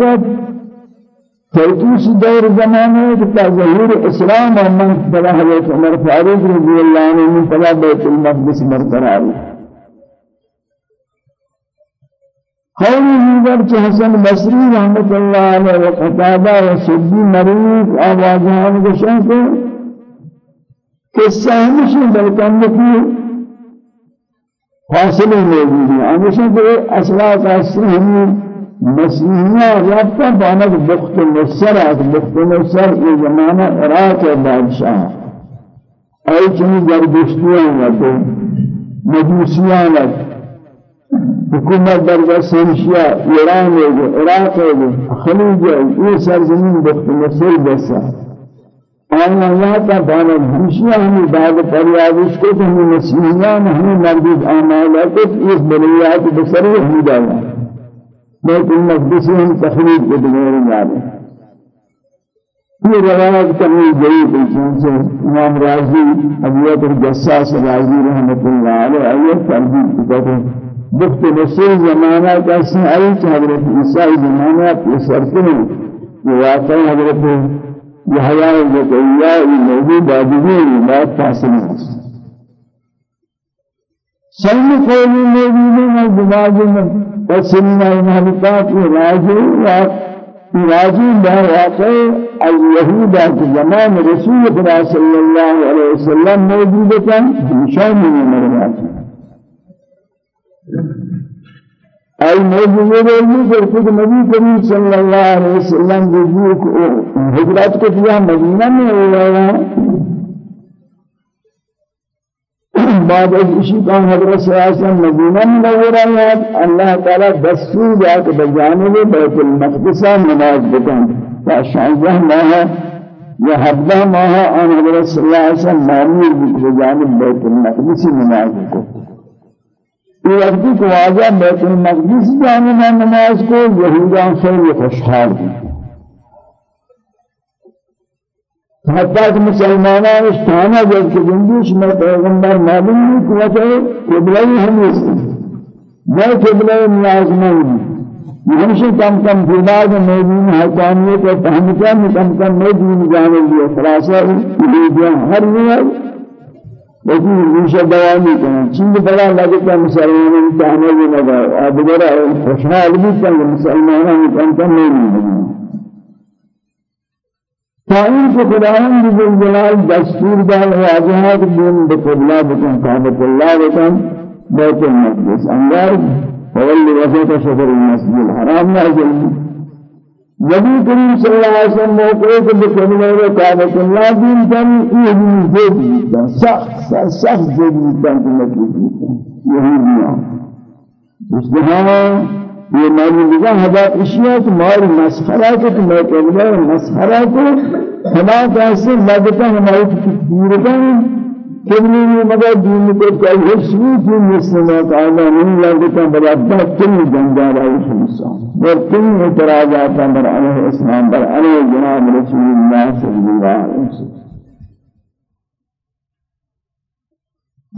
ترکیش دور زمانے کہ ظہور اسلام اور من بلا حضرت عمر فاروق رضی اللہ عنہ من بلا بیت المقدس برقرار قول دیگر کہ حسن بصری رحمت اللہ علیہ و قتادہ و سدی مریض آوازان گشن کو قصہ ہمشی بلکن کی فاصلے موجود ہیں۔ ہمیشہ کہ اصلاح کا اصل مسیحیہ رابطہ بانک بخت مصر ہے بخت مصر یہ زمانہ عراق بادشاہ. ای چنی گردشتیاں ہوتے مجوسیان حکومت درجہ سنشیا ایران ہے جو عراق ہے خلیج ہے سرزمین بخت مصر جیسا آیا اللہ کا بانا ہمشیہ ہمیں بعد پریادش کو کہ ہمیں مسیحیان ہمیں مردود آمالات اس بلیات بسری ہمیں جانا بیت المقدس ہم تخلیق کے بغیر جانے یہ روایت کمی گئی بلکہ سے امام راضی ابیت الجساس راضی اللہ علیہ آئیے تربیت کہتے ہیں بخت نصیر زمانہ آئی کہ حضرت عیسیٰ زمانہ پہ سرتے ہیں یہ واقع حضرت یحیاء زکریہ موجود آدمی سلم قومی موجود ہے المهلكات راجي راجي ما واقع اليهود في زمان رسول الله صلى الله عليه وسلم كان شان من المرات أي موجودة اللي في النبي كريم صلى الله عليه وسلم بيجيك هجرات كتير مدينة من بعد از اسی کا حضرت صلی اللہ علیہ وسلم مدینہ منورہ ہے اللہ تعالی دستور دیا کہ بجانب بیت المقدس نماز بکن تا شانزہ ماہ یا حبدہ ماہ آن حضرت صلی اللہ علیہ وسلم معمول بجانب بیت المقدس نماز کو یہ وقتی کو واجہ بیت المقدس جانب نماز کو یہودان خیلی خوشحال ہیں حتی کہ مسلمانان اشتانا جب کہ جنگیش میں پیغمبر معلوم نہیں کہ وجہ قبلہی ہم اس میں قبلہ نیاز نہیں ہمشہ کم کم فیلاد موجود حکامیت و فہمتا میں کم کم موجود جانے لئے خلاصہ لیدیاں ہر یہ لیکن ہمیشہ دوانی کرنا چیز بڑا لگتا مسلمانوں چاہنے بھی لگا اور بگرہ خوشحال بھی کہ مسلمانوں کم کم نہیں فإن خداوند ذل جلال دستور دار واجهات دين بقبلة بكم كعبة الله بكم بيت المقدس. انگار فولي وسط شفر المسجد الحرام نازل نبی کریم صلی اللہ علیہ وسلم موقع کو بقبلة كعبة الله دين كان یہ زید سخت سخت زید كان في المسجد يهوديان اشتها یہ معنی لگا ہدا اشیاء تمہاری مسخرہ کو تمہیں قبلہ مسخرہ کو ہما کیسے لگتا ہماری تکبیرتاں کبنی مگر دین کو کوئی حسنی کی مسلمہ تعالی نہیں لگتا بلا بہتن ہے انسان اور تم اعتراضات بر علیہ السلام بر علیہ جناب رسول اللہ صلی اللہ علیہ وسلم.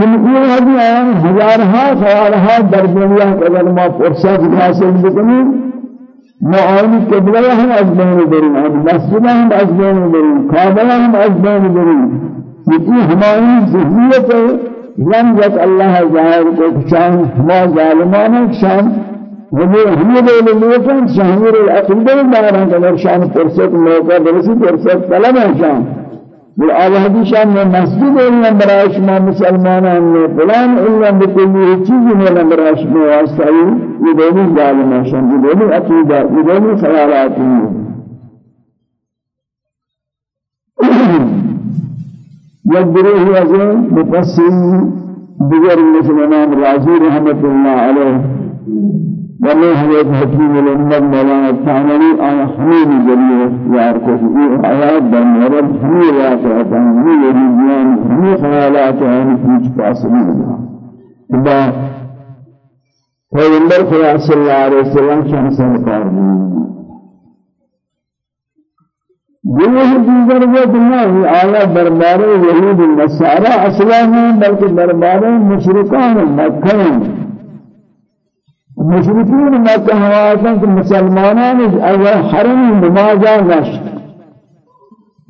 تمہیں هذه آن ہزارها سوالها در دنیا اگر ما فرصت حاصل بکنیم معاون قبله هم از بین بریم مسجد هم از بین بریم کعبه هم از بین ہماری ذہنیت لم یک اللہ ظاہر کو شان ہما ظالمان شان۔ وہ ہمیں لے لیے شامر العقیدہ داران کا شان فرصت موقع برسی فرصت طلب ہے شان۔ بالآل شان میں مسجد إلا برای شما مسلمانان میں فلان إلا بكل چیز میں برای شما واسطہ یہ دونی ظالمان شان یہ دونی عقیدہ یہ دونی خیالات ہیں۔ يقدره أزين مفسر بغير مثل امام رازي رحمة الله عليه وله هو حكيم الأمة مولانا الثانوي أنا حميد جليل اختيار كفي آيات بالمرض حميد واقعة حميد يهوديان حميد خيالات عن فيش قاسمين إذا پیغمبر خدا صلی اللہ علیہ وسلم شخص کار گروہ دیگر وہ نہیں آیا دربار یہود النصارى أصلا نہیں بلکہ دربار مشرکان مکہ مشرکین مکہ ہواتا کہ مسلمانان اگر حرم نمازا نشت.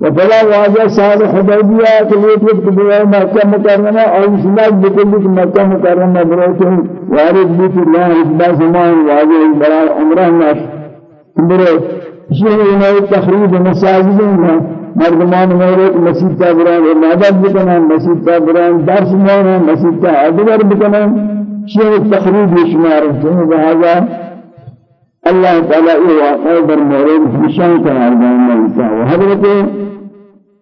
وفلا واجہ صاحب حدیبیہ کے لیے کہ بیا مکہ مکرمہ اور اسلام بکل کہ مکہ مکرمہ بروتے وارد بھی کہ اللہ اس زمان واجہ بڑا عمرہ نشت. بروتے شيء من تخريب مساجد مردمان مورد مسجد تابران عبادت بکنن مسجد تابران درس مانن مسجد تابر بکنن شيء تخريب شمار لهذا الله تعالى واقع در مورد نشان قرار ہے حضرت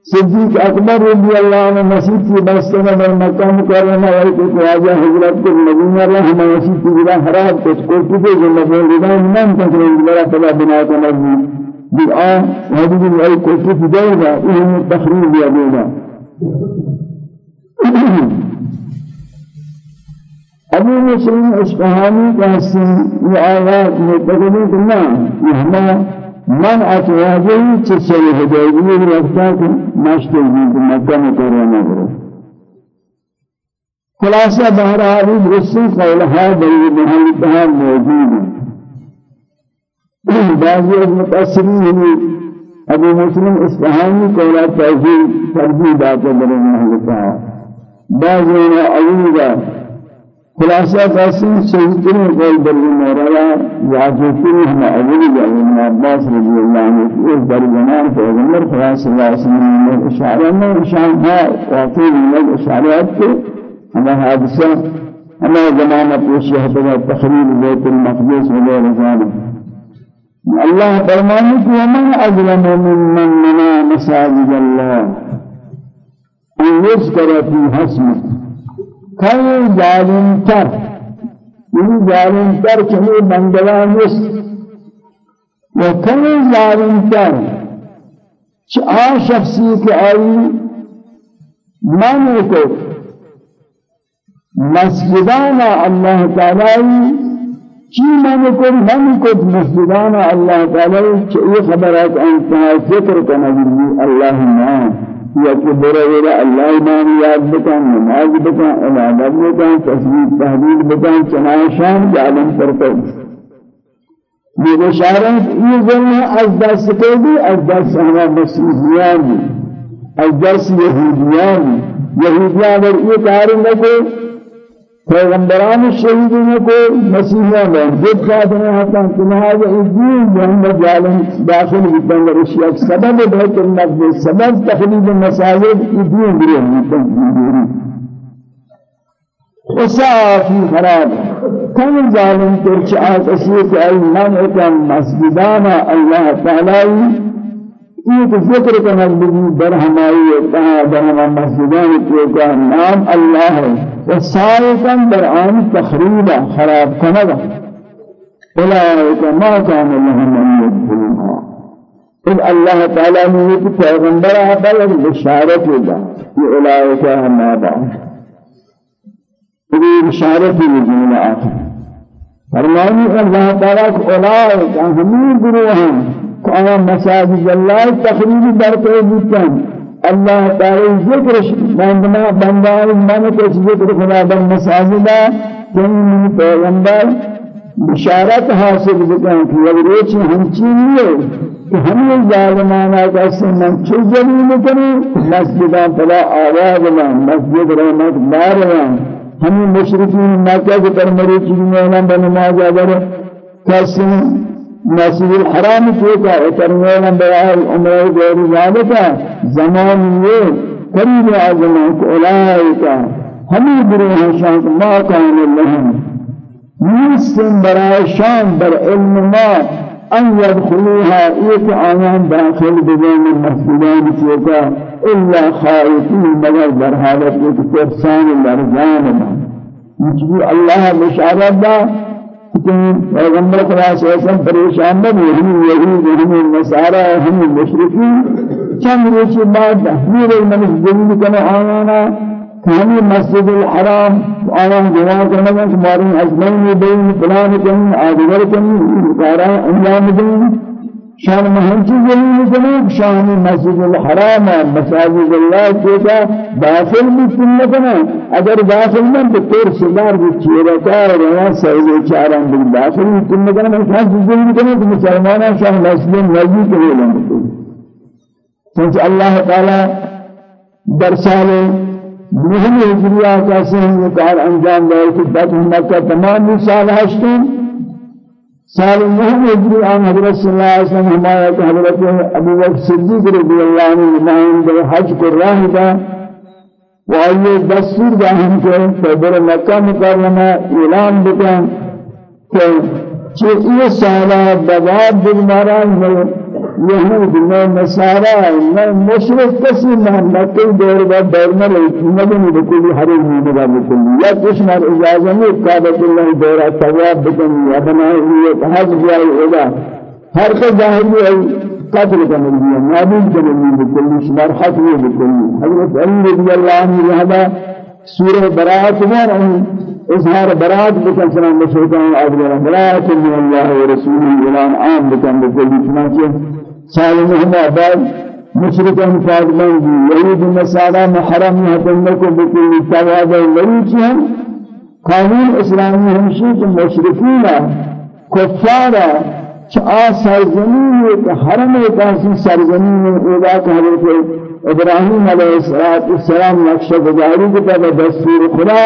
صدیق اکبر رضی اللہ عنہ مسجد کی بستے میں مکہ مکرمہ وہی کو خواجہ حضرت کے مدینہ رہا ہم مسجد کی بلا خراب کو کتے جو نبی رضا من تکریم بلا فلا بنا کا مجید دعا بھی کو کتے دے گا یہ تخریر دیا دے گا أبو مسلم اصفهانی کا حسن یہ آیات ہمارا من اتواجهی چه سری هدایگی رفتا که مشتل بید مکه مکرمه برو خلاصه بهرحالی قولها بری محلتها موجود. بعضی از متأثرین ابو مسلم اصفهانی قولا تحضیل ترجیح داتا بری بعضی اولوگا خلاصہ قاسم سیدتر قول در مولانا واجبتر ہم اول جاء ابن عباس رضی اللہ عنہ اس در زمان پیغمبر خدا صلی اللہ علیہ وسلم نے اشارہ میں اشارہ ہے واقعی من اشارات کے ہم حادثہ ہم زمانہ پیش ہے تخریب بیت المقدس وغیرہ ذلك الله فرمانه ومن أظلم ممن منع مساجد الله أن يذكر في حسنه کئی ظالم تر این ظالم تر چنی بندگان است و کئی ظالم تر چه آن شخصی که آئی من کو مسجدان الله تعالی چی من کو من کو مسجدان الله تعالی چه یہ خبرات انتہا ذکر کنه الله ما. یا کہ برا برا اللہ نام یاد بکن نماز بکن عبادت بکن تصویر تحلیل بکن چنائشان کر یہ بشارت یہ ظلم از دست کے بھی از دست ہما مسیحیان بھی از دست یہودیان بھی. یہودیان اگر یہ کاری نہ کو پیغمبران شہیدوں کو مسیحیوں میں جب خاتمہ ہوتا ہے کہ لہذا الدین محمد جالم داخل بکن رشیہ سبب بہت النفذ سبب تخلیب مساجد الدین بری ہوتا وصافی خراب. کم ظالم ترچ آسیت ای منعکم مسجدانا اللہ تعالی یہ ذکر کا نزدیک در ہماری اتحاد در ہمارا مسجدان کے نام اللہ ہے۔ وسائقا برآن تخريبا خراب كندا أولئك ما كان لهم أن يدخلوها إذ الله تعالى پیغمبر آبال بشارت لله أولئك هم آبال إذ بشارت لجمل آخر فرمانی الله تعالی اولئک ہمیں گروہ ہیں۔ آیا مساجد اللہ تخریب برتے بودتاں الله تعالى ذكر بندنا بندار من کو ذکر خدا در مساجد کہ پیغمبر بشارت حاصل بکن کہ وگریچ ہمچی ہے کہ ہمیں ظالمانا کیسے منچو جلیل کریں مسجدان فلا آواز لأن مسجد رحمت بار لأن ہمیں مشرکین مکہ کے پر مریچی میں بنماز اگر کیسے مسجد الحرام كيكا اترمينا بيان عمره غير ذلك. زمان یہ قریب اعظم اولئک. ہمیں گروہ شان ما كان لهم. نیستن برای شان بر علم ما. ان يدخلوها ایک آیان داخل بجان المسجدان كيكا الا خائفين مگر در حالت ایک ترسان لرزان ما. الله بشارت لیکن پیغمبر صلی اللہ علیہ وسلم پریشان نہ ہوئے ہم یہود ہم نصارى ہم مشرکین چند روز بعد تحویل من الجنود كما آیانا ہمیں مسجد الحرام آیان جوان کرنے کا تمہاری ازمین بین فلان کہیں آدھگر کہیں کارا انجام دیں شان زمین کنه شان مسجد الحرام مساجد الله کیتا داخل بھی نکنه اگر داخل تو تیر سدار بھی چیرا کار رہا سہی چاران بھی داخل بھی نکنه میں خاص زمین کنه تو مسلمان شان مسجد نبی کے لیے چونکہ اللہ تعالی در سال مهم ہجریہ کا سے یہ انجام دے کہ فتح مکہ تمام سال ہشتن سال نهم ہجری آن حضرت صلی اللہ علیہ وسلم حمایت حضرت ابو بکر صدیق رضی اللہ عنہ نمائندہ حج کو راہ دا وآئیے دستور دا ہم کے فیبر مکہ مکرمہ اعلان بکن کہ چیئے سالہ بغاب بگمارا يهود ما نصارى ما مشرك كسي ما مكي دور بعد دور لكن بكل حرم من بعد بكل يا كشمر إجازة من كعبة الله دورا ثواب بكم يا بناء حج جاي إذا هر كجاهل أي قتل كمل نابود كمل بكل شمر حتم بكل حضرت علي رضي الله عنه هذا سورة براءة ما إظهار براءة بكم سلام بشيطان أبدا براءة من الله ورسوله إلى عام بكم بكل شمر سالم آباد مشرکان فاضلان دی یہود مسالہ محرم بکل تواد لریچ ہیں. قانون اسلامی ہمشی کہ مشرکین کفارا چا سرزمین حرم ایک سرزمین ادا کہ حضرت ابراہیم علیہ السلام نقشہ گزاری کے دستور خدا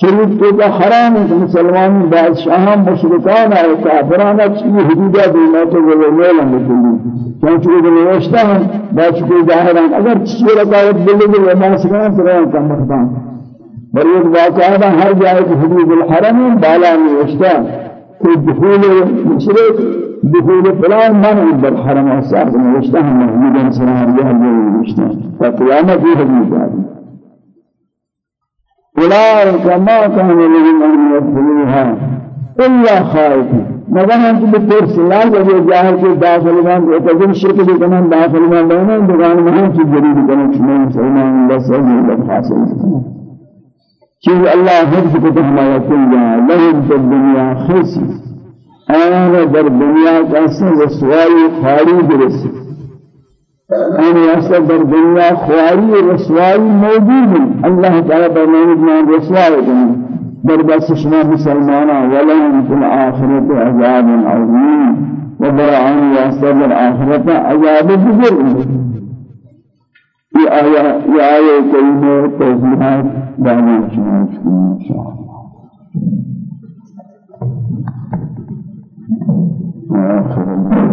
شریف کو کا حرام مسلمان بادشاہ مشرکان اور کافران کی حدود دینا تو وہ میل ہم دلی چونکہ وہ نوشتا ہے باش کو ظاہران اگر چیز دلی میں ما سکان سران کا مقدام بل ایک واقعہ ہر جائے کہ حدود الحرم بالا نوشتا کہ دخول مشرک دخول فلان من در حرم أساس نوشتا ہے محمود صلی اللہ علیہ وسلم نوشتا قیامت یہ حدود أولئك ما كان لهم أن يدخلوها إلا خائفين مگر ہم تو سلا جب یہ جاہل کے داخل مان کو تجن شرک بھی کنا داخل مان لینا دکان میں ہم چیز جدید کنا چنے مسلمان سے اللہ حاصل چیز اللہ حفظ کو تو ہمارا کل جائے لہم در دنیا آیان در دنیا کا سے رسوائی خاری برسی أن يصل در دنيا خواري رسوائي موجود. الله تعالى برنامج من رسوائي در بس شما مسلمانا ولهم في الآخرة عذاب عظيم وبرعان يصل در آخرة عذاب بزرگ. یہ آیا یہ آیا کریمہ توضیحات دانا چنان چکنے انشاءاللہ وآخر اللہ